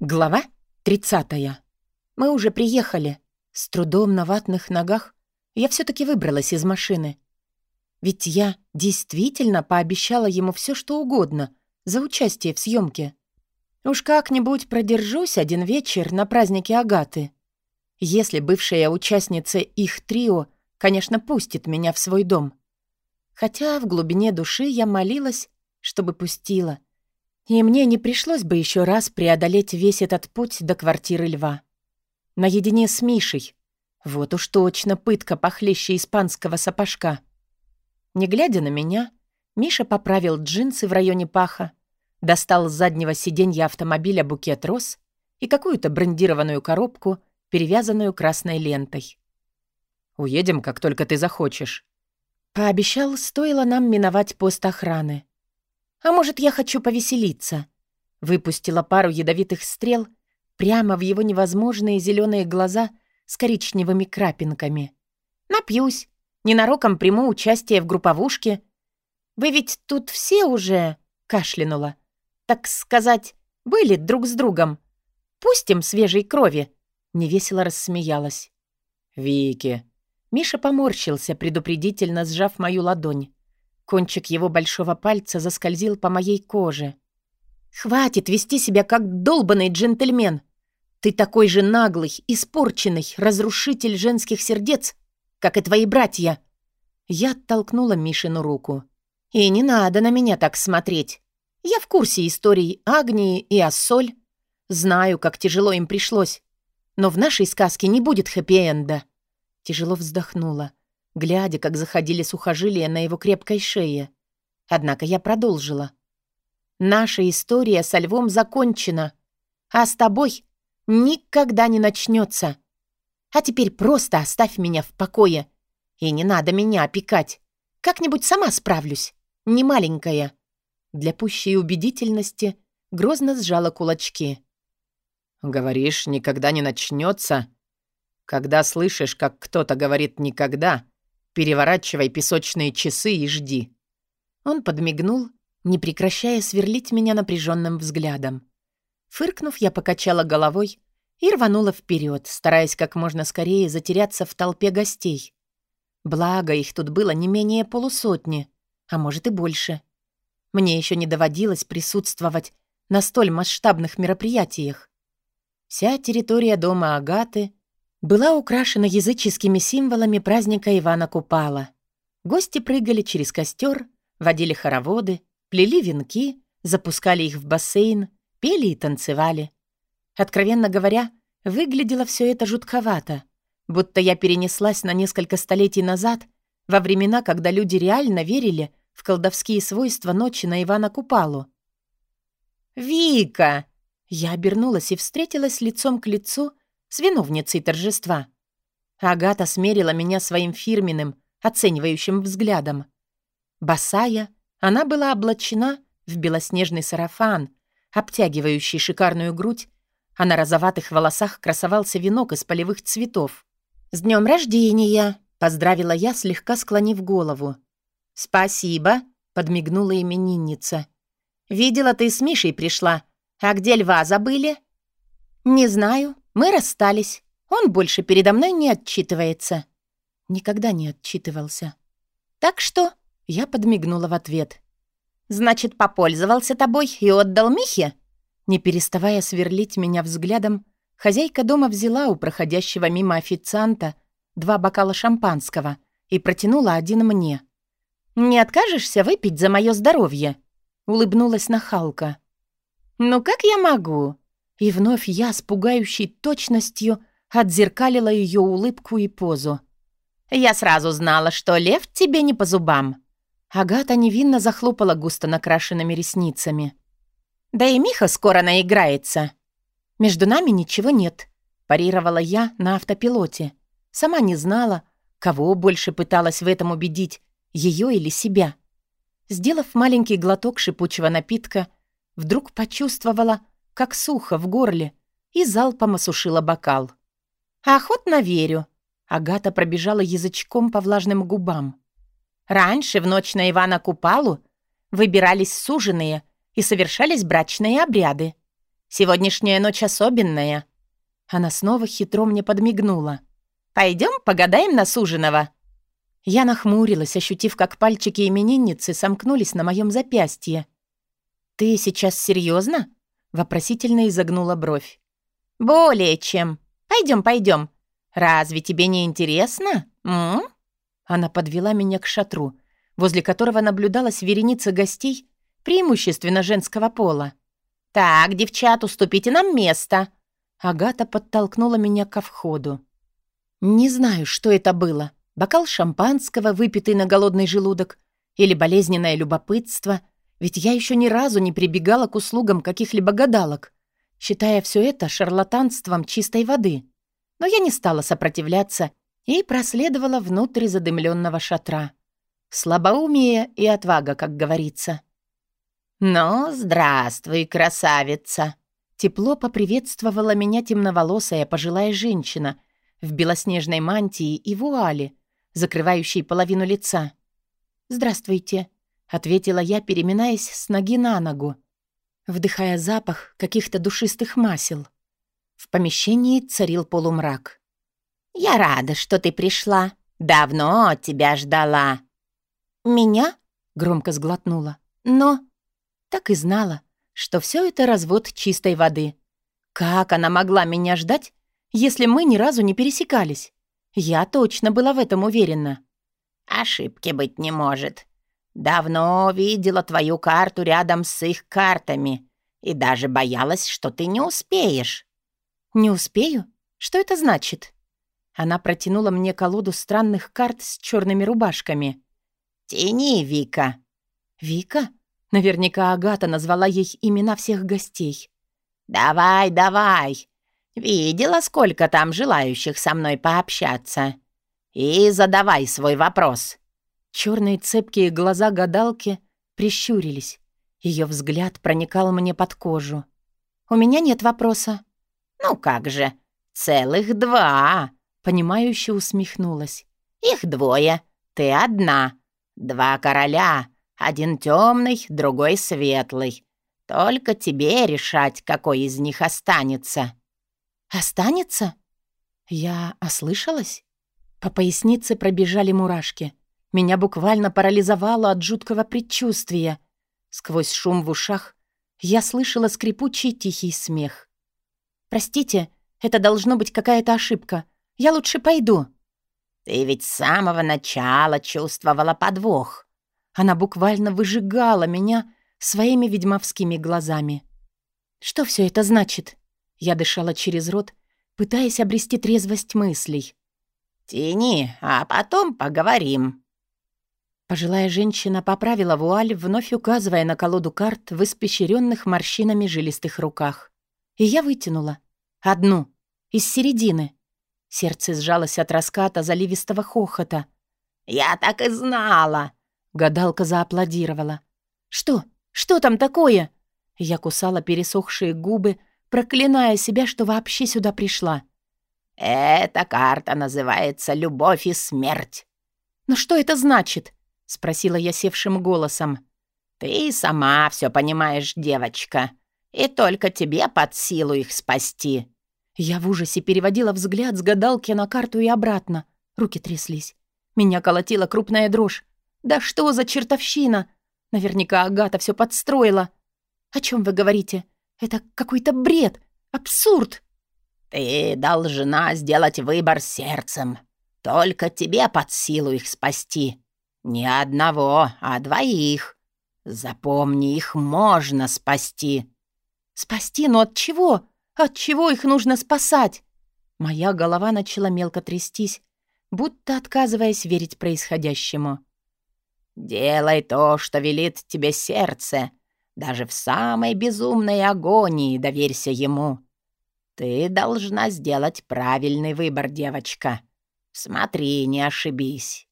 Глава 30. Мы уже приехали. С трудом на ватных ногах я все таки выбралась из машины. Ведь я действительно пообещала ему все, что угодно за участие в съемке. Уж как-нибудь продержусь один вечер на празднике Агаты. Если бывшая участница их трио, конечно, пустит меня в свой дом. Хотя в глубине души я молилась, чтобы пустила — и мне не пришлось бы еще раз преодолеть весь этот путь до квартиры льва. Наедине с Мишей. Вот уж точно пытка похлеще испанского сапожка. Не глядя на меня, Миша поправил джинсы в районе паха, достал с заднего сиденья автомобиля букет роз и какую-то брендированную коробку, перевязанную красной лентой. «Уедем, как только ты захочешь». Пообещал, стоило нам миновать пост охраны. А может, я хочу повеселиться?» Выпустила пару ядовитых стрел прямо в его невозможные зеленые глаза с коричневыми крапинками. «Напьюсь. Ненароком приму участие в групповушке. Вы ведь тут все уже...» — кашлянула. «Так сказать, были друг с другом. Пустим свежей крови!» — невесело рассмеялась. «Вики!» Миша поморщился, предупредительно сжав мою ладонь. Кончик его большого пальца заскользил по моей коже. «Хватит вести себя как долбанный джентльмен! Ты такой же наглый, испорченный, разрушитель женских сердец, как и твои братья!» Я оттолкнула Мишину руку. «И не надо на меня так смотреть. Я в курсе историй Агнии и Ассоль. Знаю, как тяжело им пришлось. Но в нашей сказке не будет хэппи-энда». Тяжело вздохнула глядя, как заходили сухожилия на его крепкой шее. Однако я продолжила. «Наша история со львом закончена, а с тобой никогда не начнется. А теперь просто оставь меня в покое. И не надо меня опекать. Как-нибудь сама справлюсь. Не маленькая». Для пущей убедительности грозно сжала кулачки. «Говоришь, никогда не начнется? Когда слышишь, как кто-то говорит «никогда», Переворачивай песочные часы и жди». Он подмигнул, не прекращая сверлить меня напряженным взглядом. Фыркнув, я покачала головой и рванула вперед, стараясь как можно скорее затеряться в толпе гостей. Благо, их тут было не менее полусотни, а может и больше. Мне еще не доводилось присутствовать на столь масштабных мероприятиях. Вся территория дома Агаты была украшена языческими символами праздника Ивана Купала. Гости прыгали через костер, водили хороводы, плели венки, запускали их в бассейн, пели и танцевали. Откровенно говоря, выглядело все это жутковато, будто я перенеслась на несколько столетий назад, во времена, когда люди реально верили в колдовские свойства ночи на Ивана Купалу. «Вика!» Я обернулась и встретилась лицом к лицу с виновницей торжества. Агата смерила меня своим фирменным, оценивающим взглядом. Босая, она была облачена в белоснежный сарафан, обтягивающий шикарную грудь, а на розоватых волосах красовался венок из полевых цветов. «С днем рождения!» — поздравила я, слегка склонив голову. «Спасибо!» — подмигнула именинница. «Видела, ты с Мишей пришла. А где льва забыли?» «Не знаю. Мы расстались. Он больше передо мной не отчитывается. Никогда не отчитывался. Так что я подмигнула в ответ. «Значит, попользовался тобой и отдал Михе?» Не переставая сверлить меня взглядом, хозяйка дома взяла у проходящего мимо официанта два бокала шампанского и протянула один мне. «Не откажешься выпить за мое здоровье?» — улыбнулась нахалка. «Ну как я могу?» И вновь я с пугающей точностью отзеркалила ее улыбку и позу. «Я сразу знала, что лев тебе не по зубам». Агата невинно захлопала густо накрашенными ресницами. «Да и Миха скоро наиграется». «Между нами ничего нет», — парировала я на автопилоте. Сама не знала, кого больше пыталась в этом убедить, ее или себя. Сделав маленький глоток шипучего напитка, вдруг почувствовала, как сухо в горле, и залпом осушила бокал. «Охотно верю», — Агата пробежала язычком по влажным губам. «Раньше, в ночь на Ивана Купалу, выбирались суженые и совершались брачные обряды. Сегодняшняя ночь особенная». Она снова хитро мне подмигнула. «Пойдем погадаем на суженого». Я нахмурилась, ощутив, как пальчики именинницы сомкнулись на моем запястье. «Ты сейчас серьезно? Вопросительно изогнула бровь. «Более чем. Пойдем, пойдем. Разве тебе не интересно? М?», Она подвела меня к шатру, возле которого наблюдалась вереница гостей, преимущественно женского пола. «Так, девчат, уступите нам место!» Агата подтолкнула меня ко входу. Не знаю, что это было. Бокал шампанского, выпитый на голодный желудок, или болезненное любопытство, ведь я еще ни разу не прибегала к услугам каких-либо гадалок, считая все это шарлатанством чистой воды. Но я не стала сопротивляться и проследовала внутрь задымленного шатра. Слабоумие и отвага, как говорится. «Ну, здравствуй, красавица!» Тепло поприветствовала меня темноволосая пожилая женщина в белоснежной мантии и вуале, закрывающей половину лица. «Здравствуйте», — ответила я, переминаясь с ноги на ногу, вдыхая запах каких-то душистых масел. В помещении царил полумрак. «Я рада, что ты пришла. Давно тебя ждала». «Меня?» — громко сглотнула. «Но...» Так и знала, что все это развод чистой воды. Как она могла меня ждать, если мы ни разу не пересекались? Я точно была в этом уверена. Ошибки быть не может. Давно видела твою карту рядом с их картами и даже боялась, что ты не успеешь. Не успею? Что это значит? Она протянула мне колоду странных карт с черными рубашками. «Тяни, Вика». «Вика?» Наверняка Агата назвала ей имена всех гостей. «Давай, давай. Видела, сколько там желающих со мной пообщаться. И задавай свой вопрос». Черные цепкие глаза гадалки прищурились. Ее взгляд проникал мне под кожу. «У меня нет вопроса». «Ну как же, целых два!» Понимающе усмехнулась. «Их двое, ты одна. Два короля, один темный, другой светлый. Только тебе решать, какой из них останется». «Останется?» Я ослышалась? По пояснице пробежали мурашки. Меня буквально парализовало от жуткого предчувствия. Сквозь шум в ушах я слышала скрипучий тихий смех. «Простите, это должно быть какая-то ошибка. Я лучше пойду». «Ты ведь с самого начала чувствовала подвох». Она буквально выжигала меня своими ведьмовскими глазами. «Что все это значит?» Я дышала через рот, пытаясь обрести трезвость мыслей. «Тяни, а потом поговорим». Пожилая женщина поправила вуаль, вновь указывая на колоду карт в испещренных морщинами жилистых руках. И я вытянула. Одну. Из середины. Сердце сжалось от раската заливистого хохота. «Я так и знала!» Гадалка зааплодировала. «Что? Что там такое?» Я кусала пересохшие губы, проклиная себя, что вообще сюда пришла. «Эта карта называется «Любовь и смерть». «Но что это значит?» — спросила я севшим голосом. «Ты сама все понимаешь, девочка, и только тебе под силу их спасти». Я в ужасе переводила взгляд с гадалки на карту и обратно. Руки тряслись. Меня колотила крупная дрожь. «Да что за чертовщина?» Наверняка Агата все подстроила. «О чем вы говорите? Это какой-то бред, абсурд. Ты должна сделать выбор сердцем. Только тебе под силу их спасти. Не одного, а двоих. Запомни, их можно спасти. Спасти, но от чего? От чего их нужно спасать? Моя голова начала мелко трястись, будто отказываясь верить происходящему. «Делай то, что велит тебе сердце, даже в самой безумной агонии доверься ему. Ты должна сделать правильный выбор, девочка. Смотри, не ошибись.